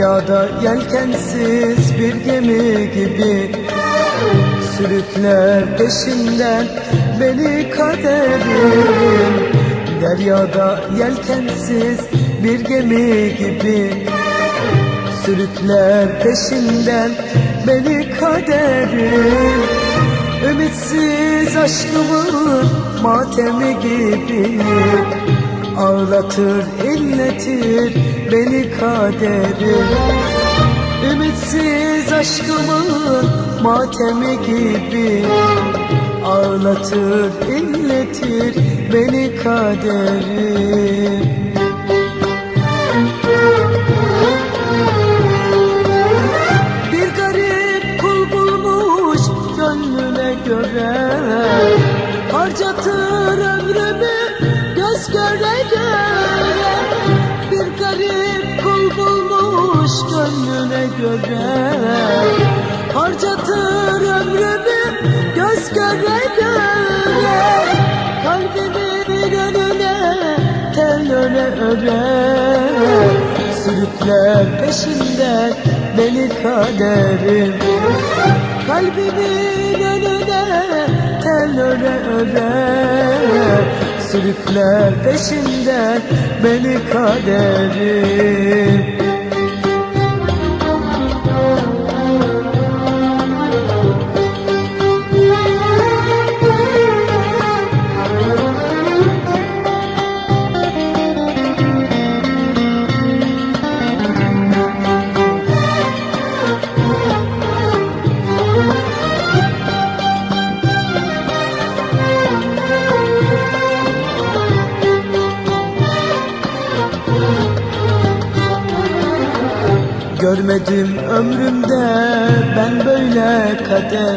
Deryada yelkensiz bir gemi gibi Sürükler peşinden beni kaderim. Deryada yelkensiz bir gemi gibi Sürükler peşinden beni kaderim. Ümitsiz aşkımın matemi gibi Ağlatır, inletir beni kaderim Ümitsiz aşkımın matemi gibi. Ağlatır, inletir beni kaderim göre Harcatır ömrümü göz göre göre. Kalbimin önüne tel öre öre Sürükler peşinden beni kaderim. Kalbimin önüne tel öre öre Sürükler peşinden beni kaderim Görmedim ömrümde ben böyle kader.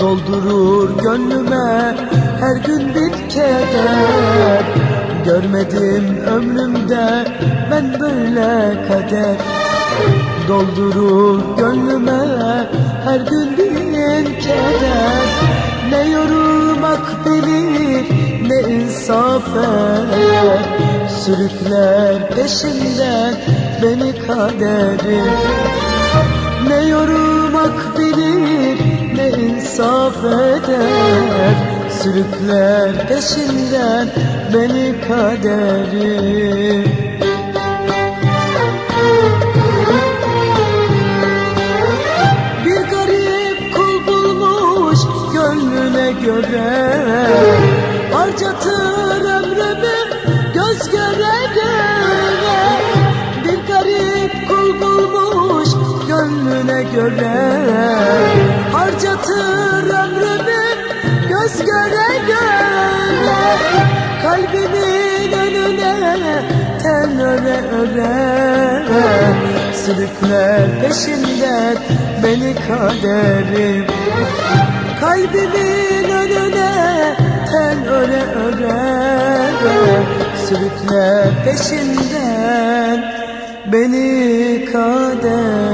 Doldurur gönlüme her gün bir keder. Görmedim ömrümde ben böyle kader. Doldurur gönlüme her gün bir keder. Ne yorulmak bilir ne insaf eder Sürükler peşinden beni kaderim Ne yorulmak bilir ne insaf eder. Sürükler peşinden beni kaderim göre. Harcatır gönlüne göre. Harcatır ömrümü göz göre göre. Kalbimin önüne tel öre öre. Sürükler peşinden beni kaderim. Kalbimin önüne tel öre öre. Sürükler peşinden beni kaderim